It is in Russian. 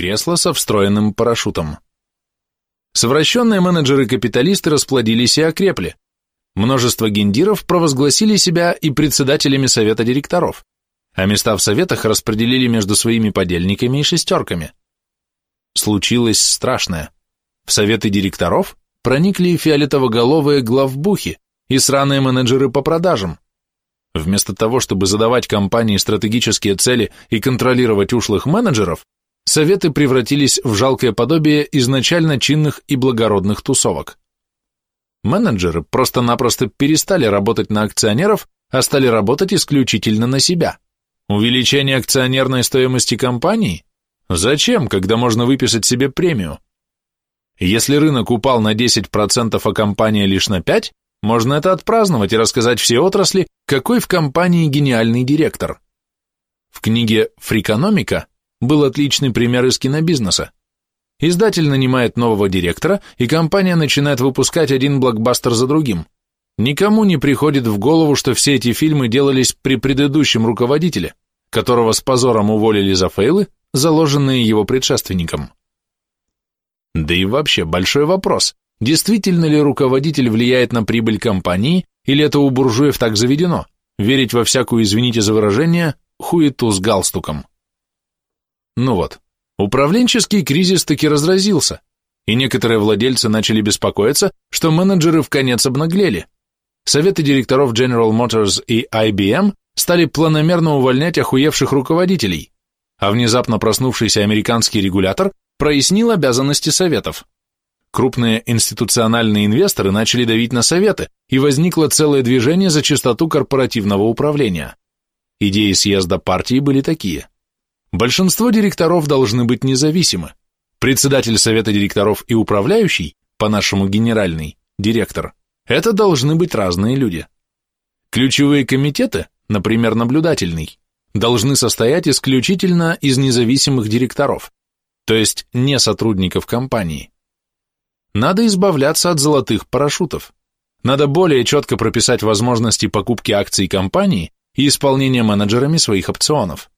кресло со встроенным парашютом. Совращенные менеджеры-капиталисты расплодились и окрепли. Множество гендиров провозгласили себя и председателями совета директоров, а места в советах распределили между своими подельниками и шестерками. Случилось страшное. В советы директоров проникли фиолетово-головые главбухи и сраные менеджеры по продажам. Вместо того, чтобы задавать компании стратегические цели и контролировать ушлых менеджеров, советы превратились в жалкое подобие изначально чинных и благородных тусовок. Менеджеры просто-напросто перестали работать на акционеров, а стали работать исключительно на себя. Увеличение акционерной стоимости компании? Зачем, когда можно выписать себе премию? Если рынок упал на 10%, а компания лишь на 5%, можно это отпраздновать и рассказать все отрасли, какой в компании гениальный директор. В книге «Фрикономика» был отличный пример из кинобизнеса. Издатель нанимает нового директора, и компания начинает выпускать один блокбастер за другим. Никому не приходит в голову, что все эти фильмы делались при предыдущем руководителе, которого с позором уволили за фейлы, заложенные его предшественником. Да и вообще большой вопрос, действительно ли руководитель влияет на прибыль компании, или это у буржуев так заведено, верить во всякую, извините за выражение, хуету с галстуком. Ну вот, управленческий кризис таки разразился, и некоторые владельцы начали беспокоиться, что менеджеры в конец обнаглели. Советы директоров General Motors и IBM стали планомерно увольнять охуевших руководителей, а внезапно проснувшийся американский регулятор прояснил обязанности советов. Крупные институциональные инвесторы начали давить на советы, и возникло целое движение за чистоту корпоративного управления. Идеи съезда партии были такие. Большинство директоров должны быть независимы. Председатель совета директоров и управляющий, по-нашему генеральный, директор, это должны быть разные люди. Ключевые комитеты, например, наблюдательный, должны состоять исключительно из независимых директоров, то есть не сотрудников компании. Надо избавляться от золотых парашютов. Надо более четко прописать возможности покупки акций компании и исполнения менеджерами своих опционов.